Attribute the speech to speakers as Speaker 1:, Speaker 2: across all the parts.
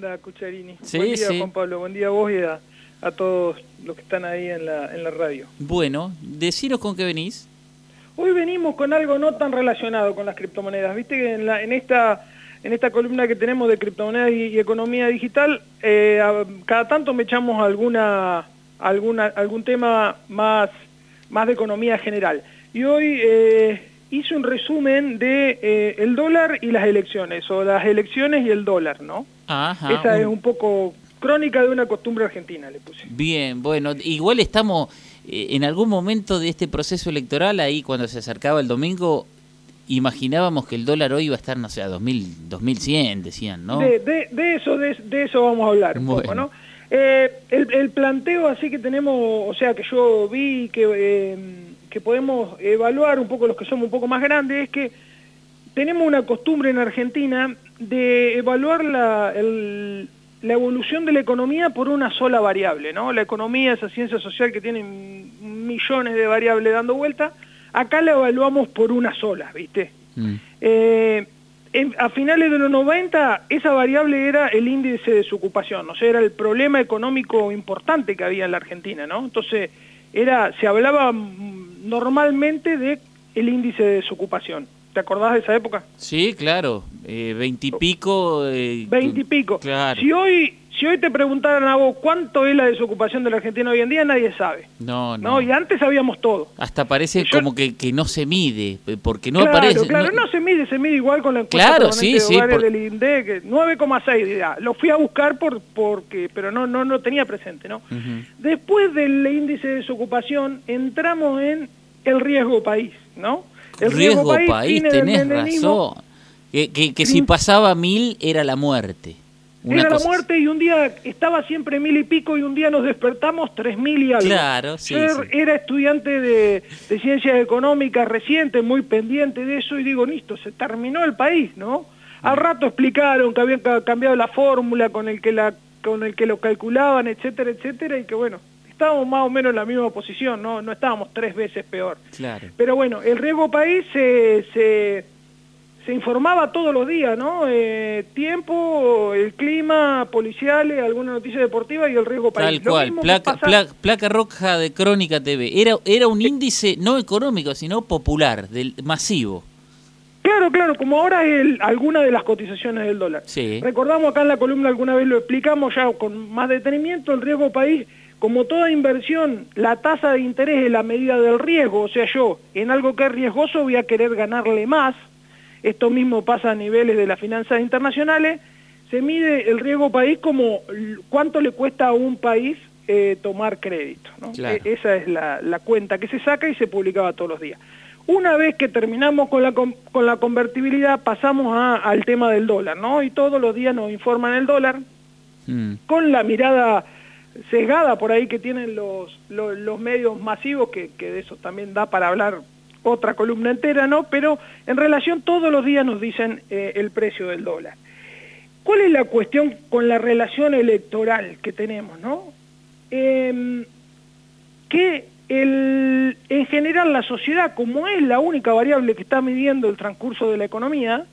Speaker 1: Hola, Cucharini.
Speaker 2: Sí,
Speaker 1: buen día,
Speaker 2: sí.
Speaker 1: Juan Pablo. Buen día a vos y a, a todos los que están ahí en la, en la radio.
Speaker 2: Bueno, deciros con qué venís.
Speaker 1: Hoy venimos con algo no tan relacionado con las criptomonedas. Viste que en, la, en esta en esta columna que tenemos de criptomonedas y, y economía digital, eh, a- cada tanto me echamos alguna, alguna, algún tema más, más de economía general. Y hoy eh, hice un resumen de eh, el dólar y las elecciones, o las elecciones y el dólar, ¿no?
Speaker 2: Ajá.
Speaker 1: Esa
Speaker 2: un-
Speaker 1: es un poco crónica de una costumbre argentina, le puse.
Speaker 2: Bien, bueno, igual estamos eh, en algún momento de este proceso electoral, ahí cuando se acercaba el domingo, imaginábamos que el dólar hoy iba a estar, no sé, a 2000, 2100, decían, ¿no?
Speaker 1: De, de- de eso de, de eso vamos a hablar un poco. ¿no? Eh, el, el planteo así que tenemos, o sea, que yo vi que, eh, que podemos evaluar un poco los que somos un poco más grandes, es que tenemos una costumbre en Argentina de evaluar la, el- la evolución de la economía por una sola variable, ¿no? La economía, esa ciencia social que tiene millones de variables dando vuelta, acá la evaluamos por una sola, ¿viste?
Speaker 2: Mm.
Speaker 1: Eh, en- a finales de los 90 esa variable era el índice de desocupación, o sea, era el problema económico importante que había en la Argentina, ¿no? Entonces, era, se hablaba normalmente de el índice de desocupación. ¿Te acordás de esa época?
Speaker 2: Sí, claro, eh, veintipico... Eh,
Speaker 1: Veinte y pico.
Speaker 2: Claro.
Speaker 1: Si hoy, si hoy te preguntaran a vos cuánto es la desocupación de la Argentina hoy en día, nadie sabe.
Speaker 2: No,
Speaker 1: ¿no?
Speaker 2: no.
Speaker 1: Y antes sabíamos todo.
Speaker 2: Hasta parece
Speaker 1: Yo-
Speaker 2: como que, que no se mide, eh, porque no
Speaker 1: claro,
Speaker 2: aparece...
Speaker 1: Claro, no, se mide, se mide igual con la encuesta
Speaker 2: Claro, sí,
Speaker 1: de
Speaker 2: sí, por-
Speaker 1: del INDE, que 9,6, dirá. lo fui a buscar por porque pero no no no tenía presente, ¿no? Después del índice de desocupación entramos en el riesgo país, ¿no? El
Speaker 2: riesgo país, tenés razón. Que, que, que si pasaba mil era la muerte. Una
Speaker 1: Era la muerte y un día estaba siempre mil y pico y un día nos despertamos tres mil y algo.
Speaker 2: Claro, sí,
Speaker 1: Yo er-
Speaker 2: sí.
Speaker 1: era estudiante de, de ciencias económicas reciente, muy pendiente de eso y digo, listo, se terminó el país, ¿no? Al
Speaker 2: Mm.
Speaker 1: rato explicaron que habían ca- cambiado la fórmula con el que la con el que lo calculaban, etcétera, etcétera y que bueno, estábamos más o menos en la misma posición, no no estábamos tres veces peor.
Speaker 2: Claro.
Speaker 1: Pero bueno, el riesgo país se, se, se informaba todos los días, ¿no? Eh, tiempo, el clima, policiales, alguna noticia deportiva y el riesgo país.
Speaker 2: Tal
Speaker 1: Lo
Speaker 2: cual, placa, roja de Crónica TV. Era, era un índice no económico, sino popular, del masivo.
Speaker 1: Claro, claro, como ahora es alguna de las cotizaciones del dólar.
Speaker 2: Sí.
Speaker 1: Recordamos acá en la columna, alguna vez lo explicamos ya con más detenimiento, el riesgo país, como toda inversión, la tasa de interés es la medida del riesgo, o sea, yo en algo que es riesgoso voy a querer ganarle más, esto mismo pasa a niveles de las finanzas internacionales, se mide el riesgo país como cuánto le cuesta a un país eh, tomar crédito. ¿no?
Speaker 2: Claro.
Speaker 1: E- esa es la, la cuenta que se saca y se publicaba todos los días. Una vez que terminamos con la, con, con la convertibilidad, pasamos a- al tema del dólar, ¿no? Y todos los días nos informan el dólar,
Speaker 2: Mm.
Speaker 1: con la mirada sesgada por ahí que tienen los, los, los medios masivos, que, que de eso también da para hablar otra columna entera, ¿no? Pero en relación todos los días nos dicen eh, el precio del dólar. ¿Cuál es la cuestión con la relación electoral que tenemos, no? Em, que el, en general la sociedad, como es la única variable que está midiendo el transcurso de la economía,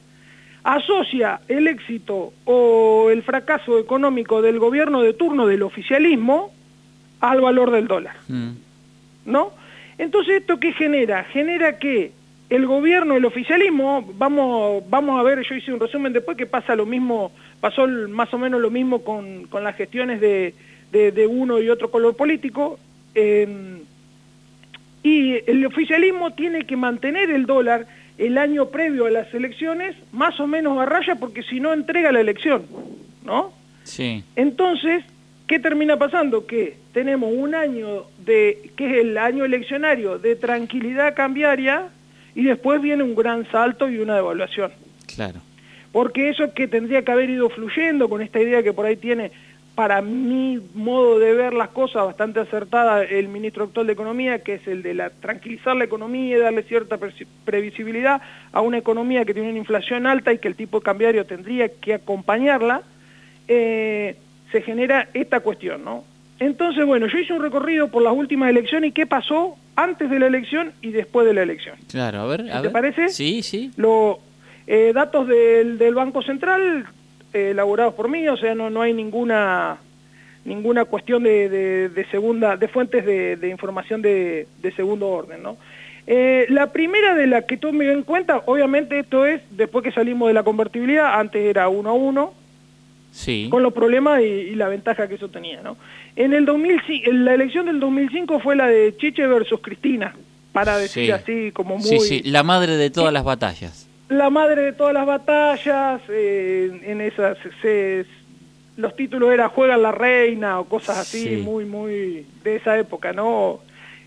Speaker 1: asocia el éxito o el fracaso económico del gobierno de turno del oficialismo al valor del dólar,
Speaker 2: Mm.
Speaker 1: ¿no? Entonces, ¿esto qué genera? Genera que el gobierno, el oficialismo, vamos, vamos a ver, yo hice un resumen después que pasa lo mismo, pasó más o menos lo mismo con, con las gestiones de, de- de uno y otro color político, eh, y el oficialismo tiene que mantener el dólar el año previo a las elecciones más o menos a raya porque si no entrega la elección, ¿no?
Speaker 2: Sí.
Speaker 1: Entonces, ¿qué termina pasando? Que tenemos un año de que es el año eleccionario de tranquilidad cambiaria y después viene un gran salto y una devaluación.
Speaker 2: Claro.
Speaker 1: Porque eso que tendría que haber ido fluyendo con esta idea que por ahí tiene, para mi modo de ver las cosas, bastante acertada el ministro actual de Economía, que es el de la, tranquilizar la economía y darle cierta previsibilidad a una economía que tiene una inflación alta y que el tipo cambiario tendría que acompañarla, eh, se genera esta cuestión, ¿no? Entonces, bueno, yo hice un recorrido por las últimas elecciones y qué pasó antes de la elección y después de la elección.
Speaker 2: Claro, a ver. a
Speaker 1: ¿Te
Speaker 2: ver.
Speaker 1: parece?
Speaker 2: Sí, sí.
Speaker 1: Lo, eh, datos del, del Banco Central, eh, elaborados por mí, o sea, no, no hay ninguna ninguna cuestión de, de, segunda, de fuentes de, información de, segundo orden, ¿no? Eh, la primera de la que me en cuenta, obviamente esto es después que salimos de la convertibilidad, antes era uno a uno, sí. con los problemas y, la ventaja que eso tenía, ¿no? En el 2005, la elección del 2005 fue la de Chiche versus Cristina, para decir así como muy...
Speaker 2: Sí, sí, la madre de todas las batallas.
Speaker 1: La madre de todas las batallas, eh, en esas se, los títulos era Juega la Reina o cosas así, muy, muy de esa época, ¿no?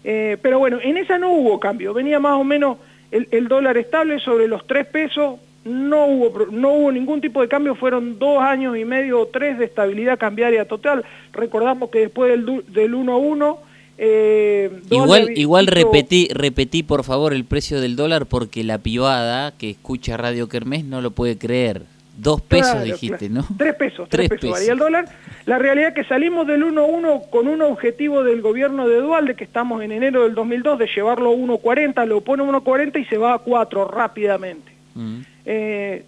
Speaker 1: Eh, pero bueno, en esa no hubo cambio, venía más o menos el, dólar estable sobre los tres pesos, no hubo, no hubo ningún tipo de cambio, fueron dos años y medio o tres de estabilidad cambiaria total. Recordamos que después del, del 1 a 1...
Speaker 2: Eh, igual igual repetí, repetí por favor el precio del dólar porque la pivada que escucha Radio Kermés no lo puede creer. Dos pesos dijiste, ¿no?
Speaker 1: Tres pesos, tres, pesos, varía el dólar. La realidad es que salimos del 1.1 con un objetivo del gobierno de Dualde, que estamos en enero del 2002, de llevarlo a 1.40, lo pone a 1.40 y se va a 4 rápidamente. Mm. Eh,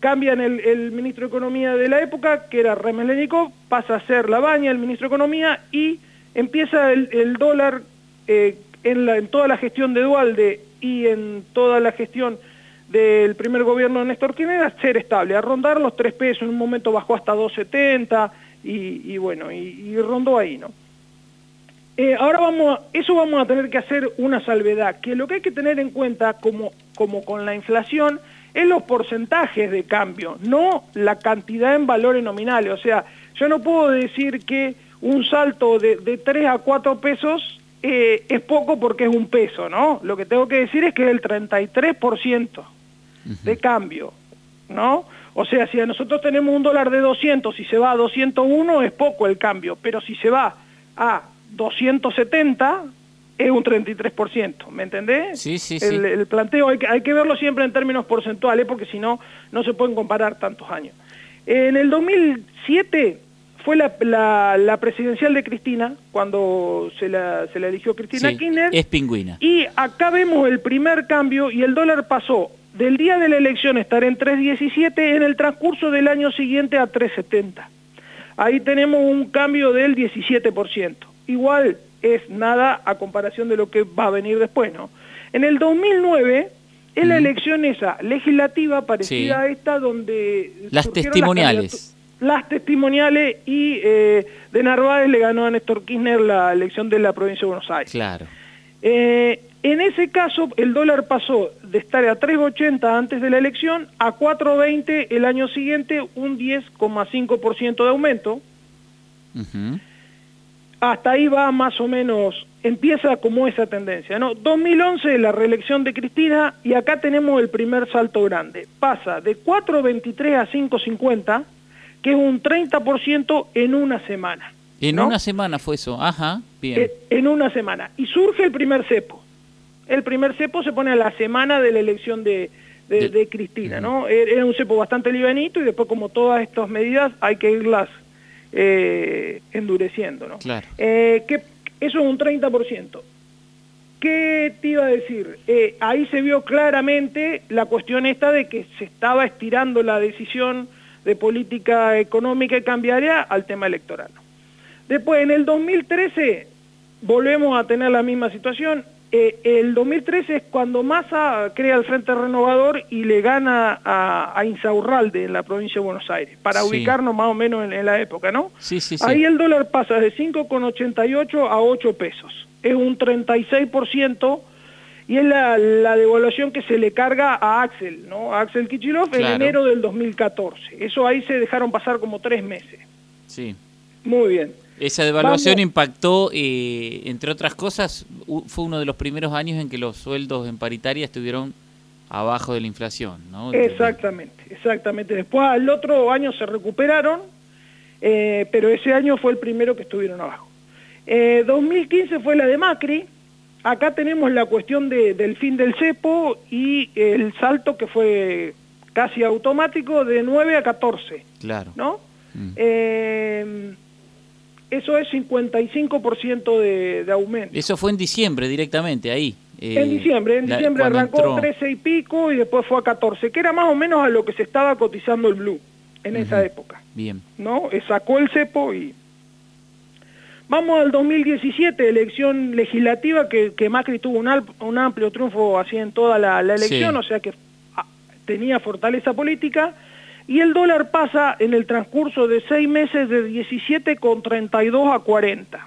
Speaker 1: cambian el, ministro de Economía de la época, que era Remelénico, pasa a ser Labaña, el ministro de Economía, y empieza el, dólar eh, en, toda la gestión de Dualde y en toda la gestión del primer gobierno de Néstor Kirchner a ser estable, a rondar los tres pesos, en un momento bajó hasta 2.70 y, y, bueno, y, rondó ahí, ¿no? Eh, ahora vamos, a, eso vamos a tener que hacer una salvedad, que lo que hay que tener en cuenta, como, como con la inflación, es los porcentajes de cambio, no la cantidad en valores nominales. O sea, yo no puedo decir que un salto de, de 3 a 4 pesos eh, es poco porque es un peso, ¿no? Lo que tengo que decir es que es el 33% de cambio, ¿no? O sea, si a nosotros tenemos un dólar de 200 y se va a 201 es poco el cambio, pero si se va a 270 es un 33%, ¿me entendés?
Speaker 2: Sí, sí,
Speaker 1: el, sí. El planteo hay que, hay que verlo siempre en términos porcentuales porque si no, no se pueden comparar tantos años. En el 2007 fue la, la, presidencial de Cristina, cuando se la, se la eligió Cristina Kirchner.
Speaker 2: es pingüina.
Speaker 1: Y acá vemos el primer cambio y el dólar pasó del día de la elección estar en 3.17 en el transcurso del año siguiente a 3.70. Ahí tenemos un cambio del 17%. Igual es nada a comparación de lo que va a venir después, ¿no? En el 2009 es la elección esa legislativa parecida a esta donde...
Speaker 2: Las testimoniales.
Speaker 1: Las, testimoniales y eh, de Narváez le ganó a Néstor Kirchner la elección de la provincia de Buenos Aires.
Speaker 2: Claro.
Speaker 1: Eh, en ese caso, el dólar pasó de estar a 3.80 antes de la elección a 4.20 el año siguiente, un 10,5% de aumento. Hasta ahí va más o menos, empieza como esa tendencia. ¿no? 2011, la reelección de Cristina, y acá tenemos el primer salto grande. Pasa de 4.23 a 5.50, que es un 30% en una semana.
Speaker 2: En una semana fue eso, ajá, bien.
Speaker 1: Eh, en una semana. Y surge el primer cepo el primer cepo se pone a la semana de la elección de, de, Cristina, ¿no? Era un cepo bastante livianito y después como todas estas medidas hay que irlas eh, endureciendo, ¿no?
Speaker 2: Claro.
Speaker 1: Eh, que eso es un 30%. ¿Qué te iba a decir? Eh, ahí se vio claramente la cuestión esta de que se estaba estirando la decisión de política económica y cambiaria al tema electoral. Después, en el 2013, volvemos a tener la misma situación, eh, el 2013 es cuando Massa crea el Frente Renovador y le gana a, Insaurralde en la provincia de Buenos Aires, para ubicarnos más o menos en, la época, ¿no?
Speaker 2: Sí, sí,
Speaker 1: Ahí el dólar pasa de 5,88 a 8 pesos. Es un 36% y es la, devaluación que se le carga a Axel, ¿no? A Axel Kichilov en enero del 2014. Eso ahí se dejaron pasar como tres meses.
Speaker 2: Sí.
Speaker 1: Muy bien.
Speaker 2: Esa devaluación impactó, eh, entre otras cosas, fue uno de los primeros años en que los sueldos en paritaria estuvieron abajo de la inflación, ¿no?
Speaker 1: Exactamente, exactamente. Después al otro año se recuperaron, eh, pero ese año fue el primero que estuvieron abajo. 2015 eh, fue la de Macri, acá tenemos la cuestión del fin del cepo y el salto que fue casi automático de 9 a 14.
Speaker 2: Claro.
Speaker 1: ¿No? Mm eso es 55% de, de aumento.
Speaker 2: Eso fue en diciembre directamente, ahí.
Speaker 1: en eh, diciembre, en diciembre arrancó 13 y pico y después fue a 14, que era más o menos a lo que se estaba cotizando el Blue. en esa época.
Speaker 2: Bien.
Speaker 1: ¿No? Sacó el cepo y... Vamos al 2017, elección legislativa, que, que Macri tuvo un, un, amplio triunfo así en toda la, elección, o sea que ah, tenía fortaleza política, y el dólar pasa en el transcurso de seis meses de 17,32 a 40.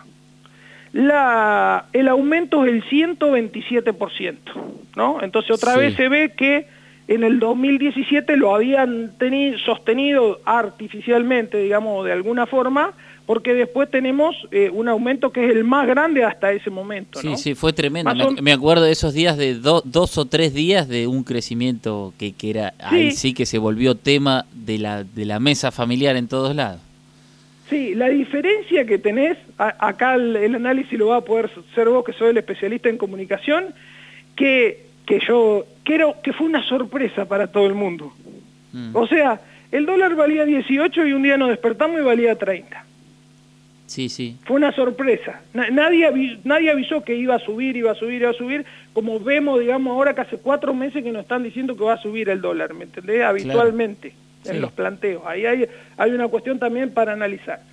Speaker 1: La, el aumento es el 127%, ¿no? Entonces otra vez se ve que en el 2017 lo habían tenido, sostenido artificialmente, digamos, de alguna forma, porque después tenemos eh, un aumento que es el más grande hasta ese momento.
Speaker 2: Sí, sí, fue tremendo. Me, acuerdo de esos días de dos o tres días de un crecimiento que, que era ahí sí que se volvió tema de la, de la mesa familiar en todos lados.
Speaker 1: Sí, la diferencia que tenés, acá el, análisis lo va a poder ser vos, que soy el especialista en comunicación, que, que yo quiero que fue una sorpresa para todo el mundo. Mm. O sea, el dólar valía 18 y un día nos despertamos y valía 30.
Speaker 2: Sí, sí.
Speaker 1: Fue una sorpresa. Nadie, nadie avisó que iba a subir, iba a subir, iba a subir, como vemos, digamos, ahora que hace cuatro meses que nos están diciendo que va a subir el dólar, ¿me entendés? Habitualmente, en los planteos. Ahí hay, hay una cuestión también para analizar.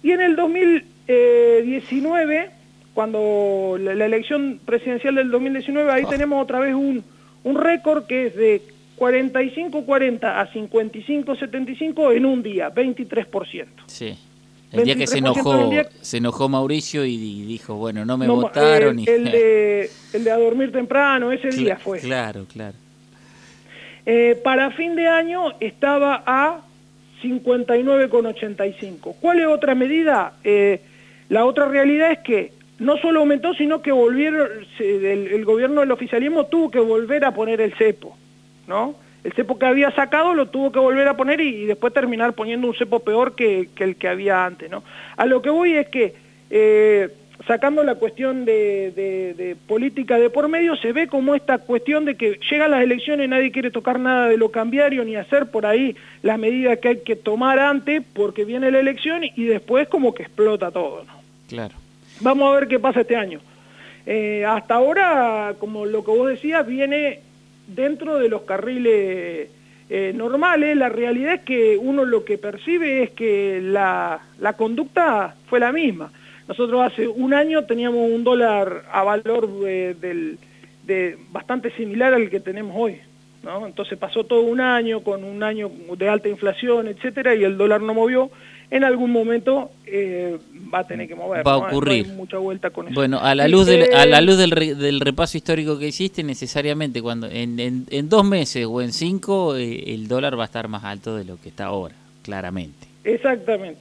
Speaker 1: Y en el 2019, cuando la, elección presidencial del 2019, ahí ah. tenemos otra vez un, un récord que es de 45-40 a 55-75 en un día, 23%.
Speaker 2: Sí. El día que se enojó, se enojó Mauricio y dijo, bueno, no me votaron.
Speaker 1: El, el, de, el de a dormir temprano, ese día fue.
Speaker 2: Claro, claro.
Speaker 1: Eh, para fin de año estaba a 59,85. ¿Cuál es otra medida? Eh, la otra realidad es que no solo aumentó, sino que volvieron, el, el gobierno del oficialismo tuvo que volver a poner el cepo, ¿no? El cepo que había sacado lo tuvo que volver a poner y, después terminar poniendo un cepo peor que, el que había antes. ¿no? A lo que voy es que, eh, sacando la cuestión de, política de por medio, se ve como esta cuestión de que llegan las elecciones, nadie quiere tocar nada de lo cambiario ni hacer por ahí las medidas que hay que tomar antes porque viene la elección y después como que explota todo. ¿no?
Speaker 2: Claro.
Speaker 1: Vamos a ver qué pasa este año. Eh, hasta ahora, como lo que vos decías, viene dentro de los carriles eh, normales, la realidad es que uno lo que percibe es que la, conducta fue la misma. Nosotros hace un año teníamos un dólar a valor eh, del, de, bastante similar al que tenemos hoy. ¿no? Entonces pasó todo un año con un año de alta inflación, etcétera, y el dólar no movió. En algún momento eh, va a tener que mover.
Speaker 2: Va a ocurrir.
Speaker 1: mucha vuelta con eso.
Speaker 2: Bueno, a la luz, del, a la luz del, repaso histórico que hiciste, necesariamente cuando en, en, dos meses o en cinco eh, el dólar va a estar más alto de lo que está ahora, claramente.
Speaker 1: Exactamente.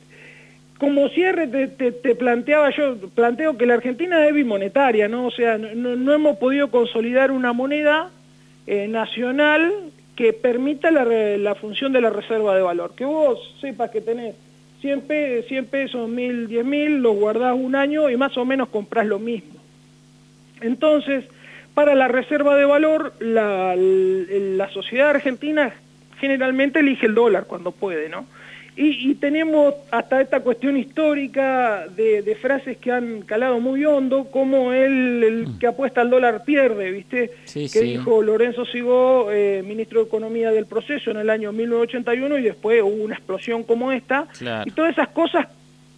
Speaker 1: Como cierre te, te, planteaba yo, planteo que la Argentina es bimonetaria, ¿no? O sea, no, no hemos podido consolidar una moneda eh, nacional que permita la, la función de la reserva de valor. Que vos sepas que tenés 100, pesos, 1000, 10 mil, los guardás un año y más o menos compras lo mismo. Entonces, para la reserva de valor, la, la sociedad argentina generalmente elige el dólar cuando puede, ¿no? Y, tenemos hasta esta cuestión histórica de, frases que han calado muy hondo, como el mm. que apuesta al dólar pierde, ¿viste? que dijo Lorenzo Sigó, eh, ministro de Economía del proceso en el año 1981, y después hubo una explosión como esta, y todas esas cosas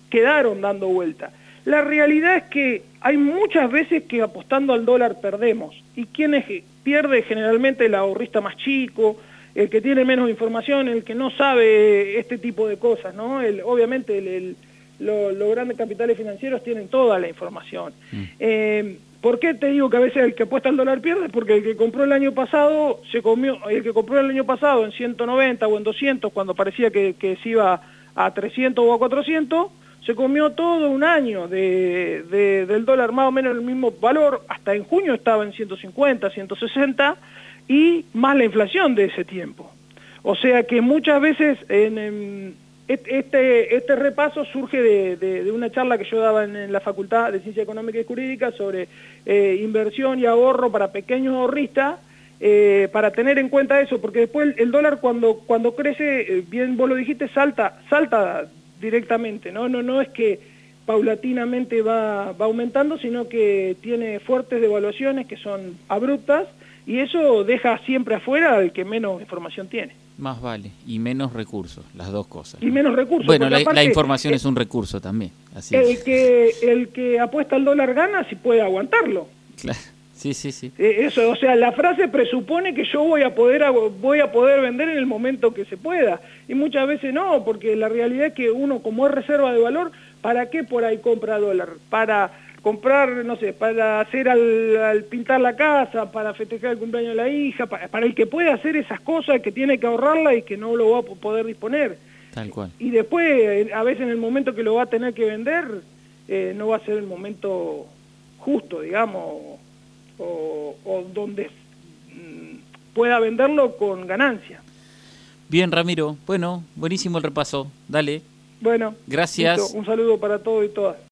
Speaker 1: quedaron dando vuelta. La realidad es que hay muchas veces que apostando al dólar perdemos, y quienes pierde generalmente el ahorrista más chico, el que tiene menos información, el que no sabe este tipo de cosas, ¿no? El, obviamente el, los grandes capitales financieros tienen toda la información. Mm. Eh, ¿Por qué te digo que a veces el que apuesta al dólar pierde? Porque el que compró el año pasado, se comió, el que compró el año pasado en 190 o en 200, cuando parecía que, que se iba a 300 o a 400, se comió todo un año de, del dólar más o menos el mismo valor, hasta en junio estaba en 150, 160, y más la inflación de ese tiempo. O sea que muchas veces en, este, este repaso surge de, una charla que yo daba en, la Facultad de Ciencia Económica y Jurídica sobre eh, inversión y ahorro para pequeños ahorristas, eh, para tener en cuenta eso, porque después el, dólar cuando, cuando crece, eh, bien vos lo dijiste, salta, salta directamente, ¿no? No, no es que paulatinamente va, va aumentando, sino que tiene fuertes devaluaciones que son abruptas, y eso deja siempre afuera al que menos información tiene.
Speaker 2: Más vale. Y menos recursos, las dos cosas.
Speaker 1: Y menos recursos.
Speaker 2: Bueno, la, información es un recurso también. Así
Speaker 1: el, que, el que apuesta al dólar gana si puede aguantarlo.
Speaker 2: Claro. Sí, sí, sí.
Speaker 1: Eh, eso, o sea, la frase presupone que yo voy a poder voy a poder vender en el momento que se pueda y muchas veces no, porque la realidad es que uno como es reserva de valor, ¿para qué por ahí compra dólar? Para comprar, no sé, para hacer al, pintar la casa, para festejar el cumpleaños de la hija, para, el que puede hacer esas cosas que tiene que ahorrarla y que no lo va a poder disponer.
Speaker 2: Tal cual.
Speaker 1: Y después, a veces en el momento que lo va a tener que vender, eh, no va a ser el momento justo, digamos, o, donde mm, pueda venderlo con ganancia.
Speaker 2: Bien, Ramiro. Bueno, buenísimo el repaso. Dale.
Speaker 1: Bueno.
Speaker 2: Gracias.
Speaker 1: Un saludo para todos y todas.